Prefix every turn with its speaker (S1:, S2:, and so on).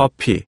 S1: 커피.